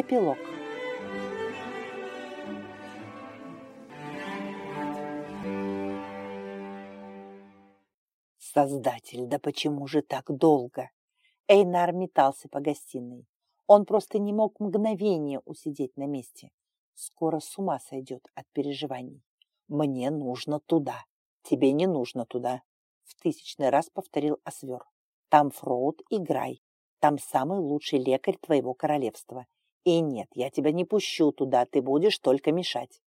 Эпилог. Создатель, да почему же так долго? Эйнар метался по гостиной. Он просто не мог мгновение усидеть на месте. Скоро с ума сойдет от переживаний. Мне нужно туда. Тебе не нужно туда. В тысячный раз повторил Освер. Там Фроуд и Грай. Там самый лучший лекарь твоего королевства. И нет, я тебя не пущу туда, ты будешь только мешать.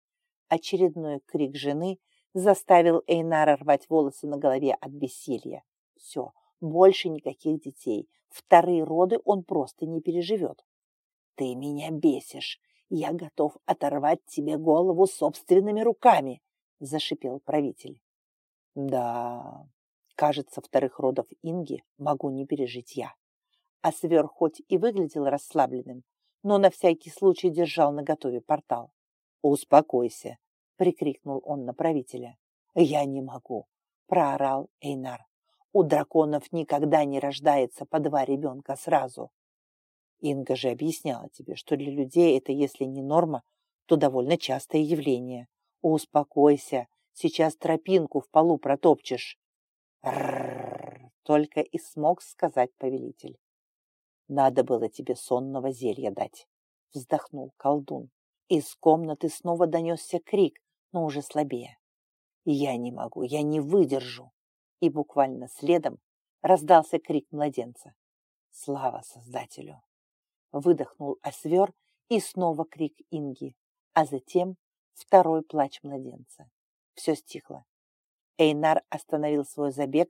Очередной крик жены заставил Эйнара рвать волосы на голове от бессилия. Все, больше никаких детей. Вторые роды он просто не переживет. Ты меня бесишь. Я готов оторвать тебе голову собственными руками, зашипел правитель. Да, кажется, вторых родов Инги могу не пережить я. А свер хоть и выглядел расслабленным, но на всякий случай держал наготове портал. «Успокойся!» — прикрикнул он на правителя. «Я не могу!» — проорал Эйнар. «У драконов никогда не рождается по два ребенка сразу!» Инга же объясняла тебе, что для людей это, если не норма, то довольно частое явление. «Успокойся! Сейчас тропинку в полу протопчешь!» «Ррррр!» — только и смог сказать повелитель. Надо было тебе сонного зелья дать, вздохнул колдун. Из комнаты снова донесся крик, но уже слабее. Я не могу, я не выдержу. И буквально следом раздался крик младенца. Слава Создателю! Выдохнул Освер и снова крик Инги, а затем второй плач младенца. Все стихло. Эйнар остановил свой забег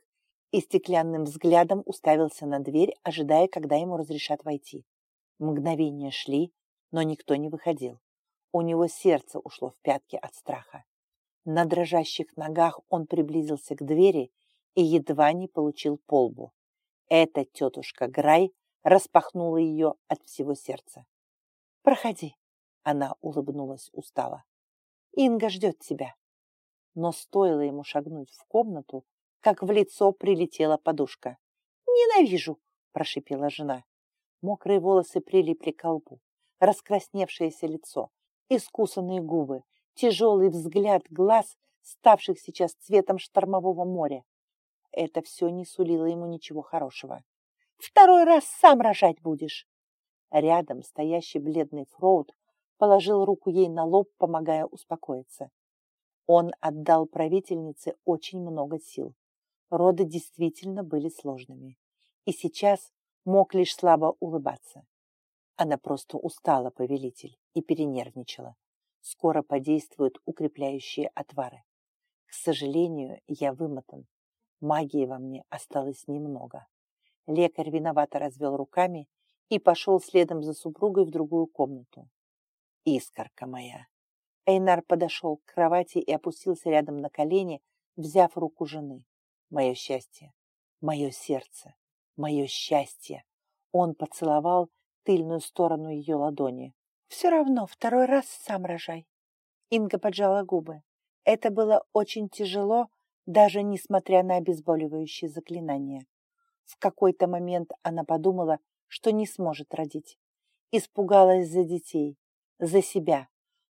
и стеклянным взглядом уставился на дверь, ожидая, когда ему разрешат войти. Мгновения шли, но никто не выходил. У него сердце ушло в пятки от страха. На дрожащих ногах он приблизился к двери и едва не получил полбу. Эта тетушка Грай распахнула ее от всего сердца. «Проходи», — она улыбнулась устало. «Инга ждет тебя». Но стоило ему шагнуть в комнату, как в лицо прилетела подушка. «Ненавижу!» – прошипела жена. Мокрые волосы прилипли к лбу, раскрасневшееся лицо, искусанные губы, тяжелый взгляд глаз, ставших сейчас цветом штормового моря. Это все не сулило ему ничего хорошего. «Второй раз сам рожать будешь!» Рядом стоящий бледный Фроуд положил руку ей на лоб, помогая успокоиться. Он отдал правительнице очень много сил. Роды действительно были сложными. И сейчас мог лишь слабо улыбаться. Она просто устала, повелитель, и перенервничала. Скоро подействуют укрепляющие отвары. К сожалению, я вымотан. Магии во мне осталось немного. Лекарь виновато развел руками и пошел следом за супругой в другую комнату. Искорка моя. Эйнар подошел к кровати и опустился рядом на колени, взяв руку жены мое счастье, мое сердце, мое счастье. Он поцеловал тыльную сторону ее ладони. Все равно второй раз сам рожай. Инга поджала губы. Это было очень тяжело, даже несмотря на обезболивающие заклинания. В какой-то момент она подумала, что не сможет родить. Испугалась за детей, за себя.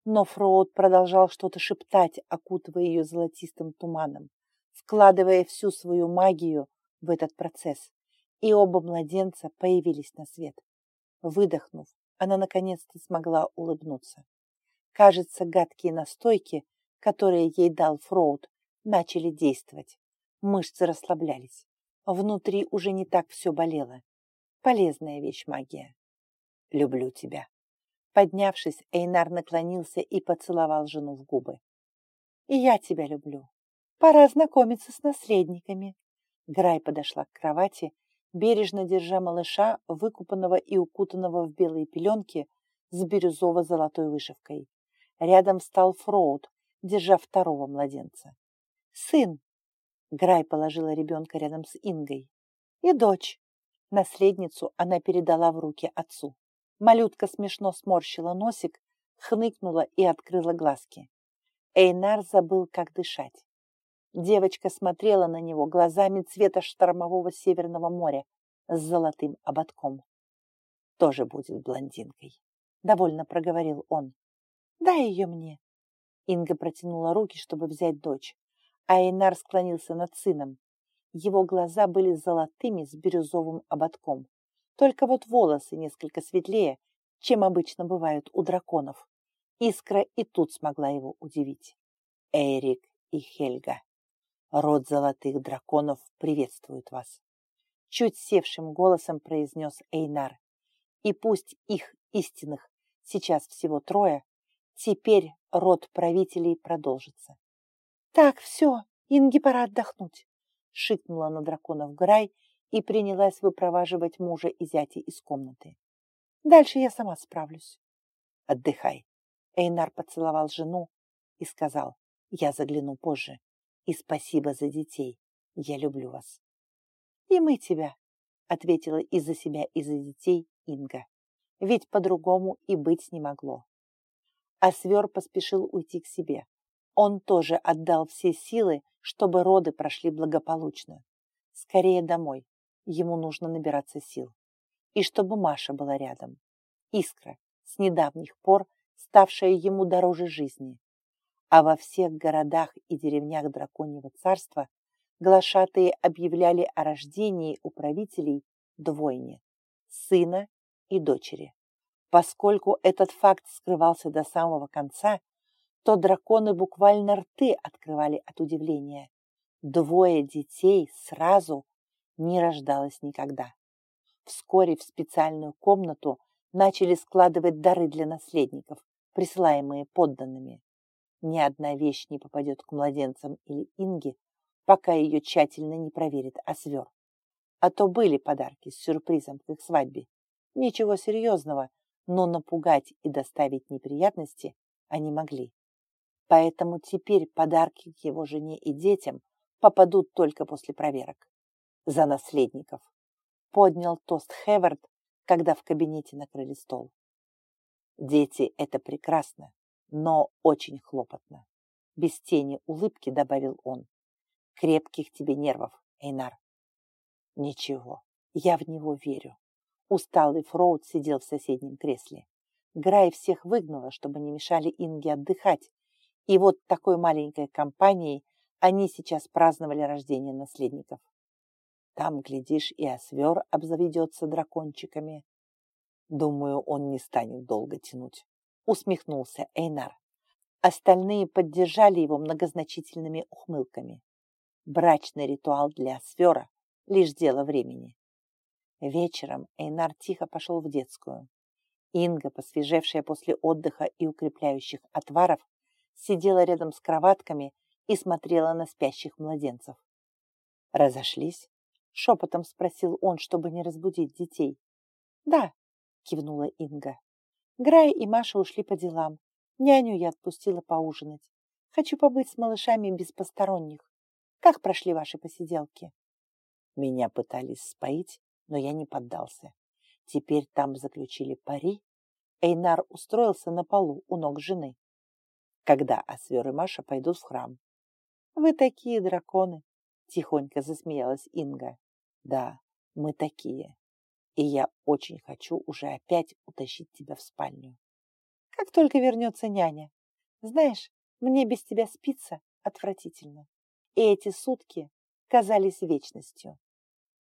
Но Фроуд продолжал что-то шептать, окутывая ее золотистым туманом вкладывая всю свою магию в этот процесс, и оба младенца появились на свет. Выдохнув, она наконец-то смогла улыбнуться. Кажется, гадкие настойки, которые ей дал Фроуд, начали действовать. Мышцы расслаблялись. Внутри уже не так все болело. Полезная вещь магия. Люблю тебя. Поднявшись, Эйнар наклонился и поцеловал жену в губы. И я тебя люблю. Пора знакомиться с наследниками. Грай подошла к кровати, бережно держа малыша, выкупанного и укутанного в белые пеленки с бирюзово-золотой вышивкой. Рядом встал Фроуд, держа второго младенца. «Сын!» Грай положила ребенка рядом с Ингой. «И дочь!» Наследницу она передала в руки отцу. Малютка смешно сморщила носик, хныкнула и открыла глазки. Эйнар забыл, как дышать. Девочка смотрела на него глазами цвета штормового Северного моря с золотым ободком. Тоже будет блондинкой. довольно проговорил он. Дай ее мне. Инга протянула руки, чтобы взять дочь, а Эйнар склонился над сыном. Его глаза были золотыми с бирюзовым ободком. Только вот волосы несколько светлее, чем обычно бывают у драконов. Искра и тут смогла его удивить. Эрик и Хельга. Род золотых драконов приветствует вас. Чуть севшим голосом произнес Эйнар. И пусть их истинных сейчас всего трое, теперь род правителей продолжится. Так, все, Инге пора отдохнуть, шикнула на драконов Грай и принялась выпроваживать мужа и зятя из комнаты. Дальше я сама справлюсь. Отдыхай. Эйнар поцеловал жену и сказал, я загляну позже. И спасибо за детей. Я люблю вас. И мы тебя, ответила и за себя, и за детей Инга. Ведь по-другому и быть не могло. А свер поспешил уйти к себе. Он тоже отдал все силы, чтобы роды прошли благополучно. Скорее домой. Ему нужно набираться сил. И чтобы Маша была рядом. Искра, с недавних пор ставшая ему дороже жизни а во всех городах и деревнях Драконьего царства глашатые объявляли о рождении у правителей двойни – сына и дочери. Поскольку этот факт скрывался до самого конца, то драконы буквально рты открывали от удивления. Двое детей сразу не рождалось никогда. Вскоре в специальную комнату начали складывать дары для наследников, присылаемые подданными. Ни одна вещь не попадет к младенцам или Инге, пока ее тщательно не проверит Освер. А то были подарки с сюрпризом к их свадьбе. Ничего серьезного, но напугать и доставить неприятности они могли. Поэтому теперь подарки к его жене и детям попадут только после проверок. За наследников. Поднял тост Хевард, когда в кабинете накрыли стол. Дети – это прекрасно, но очень хлопотно. Без тени улыбки добавил он. Крепких тебе нервов, Эйнар. Ничего, я в него верю. Усталый Фроуд сидел в соседнем кресле. Грай всех выгнала, чтобы не мешали Инге отдыхать. И вот такой маленькой компанией они сейчас праздновали рождение наследников. Там, глядишь, и Освер обзаведется дракончиками. Думаю, он не станет долго тянуть усмехнулся Эйнар. Остальные поддержали его многозначительными ухмылками. Брачный ритуал для Свера – лишь дело времени. Вечером Эйнар тихо пошел в детскую. Инга, посвежевшая после отдыха и укрепляющих отваров, сидела рядом с кроватками и смотрела на спящих младенцев. «Разошлись?» – шепотом спросил он, чтобы не разбудить детей. «Да», – кивнула Инга. Грай и Маша ушли по делам. Няню я отпустила поужинать. Хочу побыть с малышами без посторонних. Как прошли ваши посиделки? Меня пытались споить, но я не поддался. Теперь там заключили пари. Эйнар устроился на полу у ног жены. Когда Освер и Маша пойдут в храм. Вы такие драконы, тихонько засмеялась Инга. Да, мы такие и я очень хочу уже опять утащить тебя в спальню. Как только вернется няня. Знаешь, мне без тебя спится отвратительно. И эти сутки казались вечностью.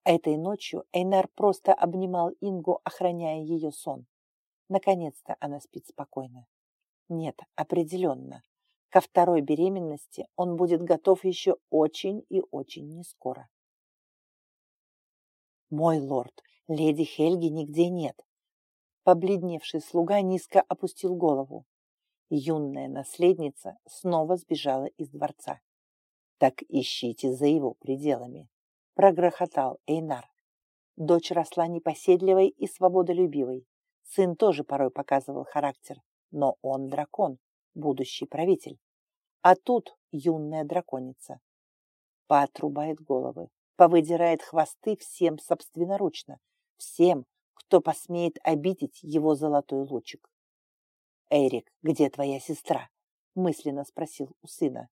Этой ночью Эйнар просто обнимал Ингу, охраняя ее сон. Наконец-то она спит спокойно. Нет, определенно. Ко второй беременности он будет готов еще очень и очень нескоро. «Мой лорд, Леди Хельги нигде нет. Побледневший слуга низко опустил голову. Юная наследница снова сбежала из дворца. «Так ищите за его пределами», — прогрохотал Эйнар. Дочь росла непоседливой и свободолюбивой. Сын тоже порой показывал характер, но он дракон, будущий правитель. А тут юная драконица. Поотрубает головы, повыдирает хвосты всем собственноручно, всем, кто посмеет обидеть его золотой лучик. «Эрик, где твоя сестра?» – мысленно спросил у сына.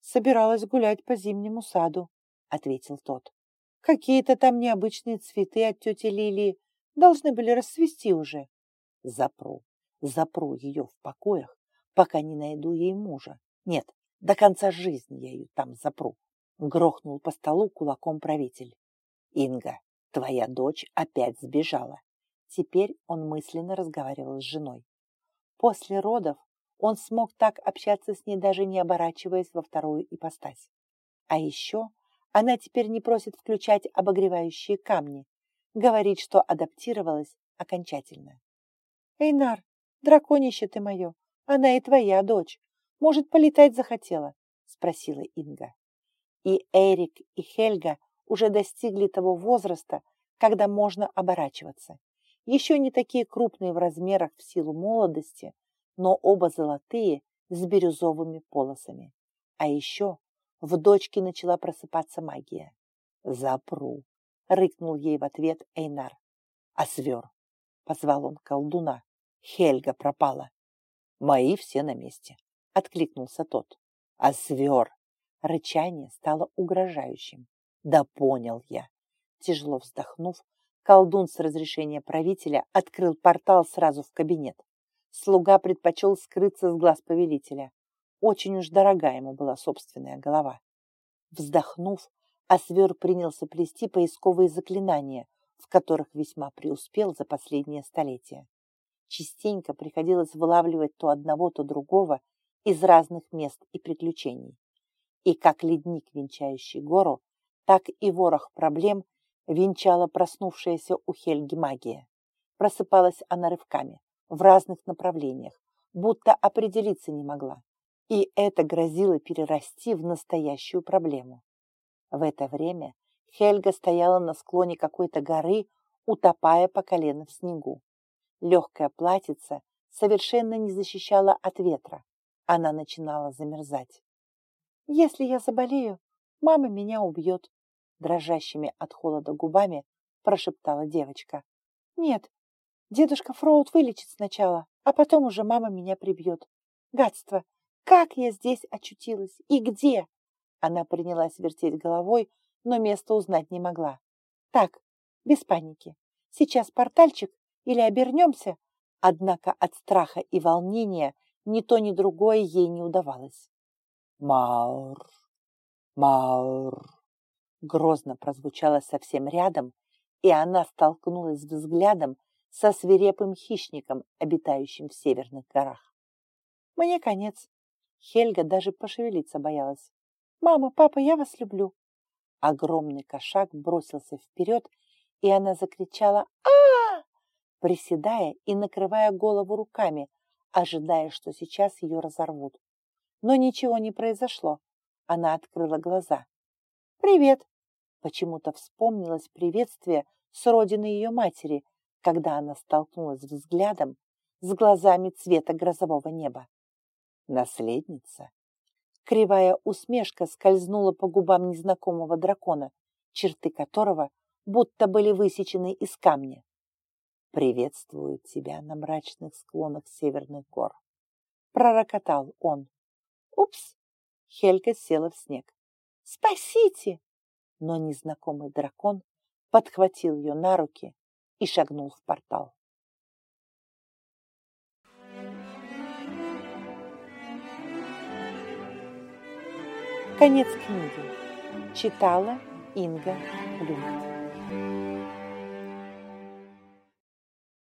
«Собиралась гулять по зимнему саду», – ответил тот. «Какие-то там необычные цветы от тети Лилии должны были расцвести уже. Запру, запру ее в покоях, пока не найду ей мужа. Нет, до конца жизни я ее там запру. Грохнул по столу кулаком правитель. Инга, твоя дочь опять сбежала. Теперь он мысленно разговаривал с женой. После родов он смог так общаться с ней, даже не оборачиваясь во вторую ипостась. А еще она теперь не просит включать обогревающие камни, говорит, что адаптировалась окончательно. «Эйнар, драконище ты мое, она и твоя дочь. Может, полетать захотела?» — спросила Инга. И Эрик, и Хельга уже достигли того возраста, когда можно оборачиваться. Еще не такие крупные в размерах в силу молодости, но оба золотые с бирюзовыми полосами. А еще в дочке начала просыпаться магия. «Запру!» — рыкнул ей в ответ Эйнар. «А свер!» — позвал он колдуна. «Хельга пропала!» «Мои все на месте!» — откликнулся тот. «А свер!» Рычание стало угрожающим. «Да понял я!» Тяжело вздохнув, колдун с разрешения правителя открыл портал сразу в кабинет. Слуга предпочел скрыться с глаз повелителя. Очень уж дорога ему была собственная голова. Вздохнув, Освер принялся плести поисковые заклинания, в которых весьма преуспел за последнее столетие. Частенько приходилось вылавливать то одного, то другого из разных мест и приключений. И как ледник, венчающий гору, так и ворох проблем венчала проснувшаяся у Хельги магия. Просыпалась она рывками, в разных направлениях, будто определиться не могла. И это грозило перерасти в настоящую проблему. В это время Хельга стояла на склоне какой-то горы, утопая по колено в снегу. Легкая платьице совершенно не защищала от ветра. Она начинала замерзать. «Если я заболею, мама меня убьет», дрожащими от холода губами прошептала девочка. «Нет, Дедушка Фроуд вылечит сначала, а потом уже мама меня прибьет. Гадство! Как я здесь очутилась? И где?» Она принялась вертеть головой, но место узнать не могла. «Так, без паники. Сейчас портальчик или обернемся?» Однако от страха и волнения ни то, ни другое ей не удавалось. «Маур! Маур!» Грозно прозвучало совсем рядом, и она столкнулась взглядом со свирепым хищником, обитающим в северных горах. Мне конец. Хельга даже пошевелиться боялась. «Мама, папа, я вас люблю!» Огромный кошак бросился вперед, и она закричала а, приседая и накрывая голову руками, ожидая, что сейчас ее разорвут. Но ничего не произошло. Она открыла глаза. «Привет!» Почему-то вспомнилось приветствие с родины ее матери, когда она столкнулась взглядом с глазами цвета грозового неба. Наследница. Кривая усмешка скользнула по губам незнакомого дракона, черты которого будто были высечены из камня. «Приветствую тебя на мрачных склонах северных гор», — пророкотал он. «Упс!» — Хелька села в снег. «Спасите!» Но незнакомый дракон подхватил ее на руки и шагнул в портал. Конец книги. Читала Инга Блюм.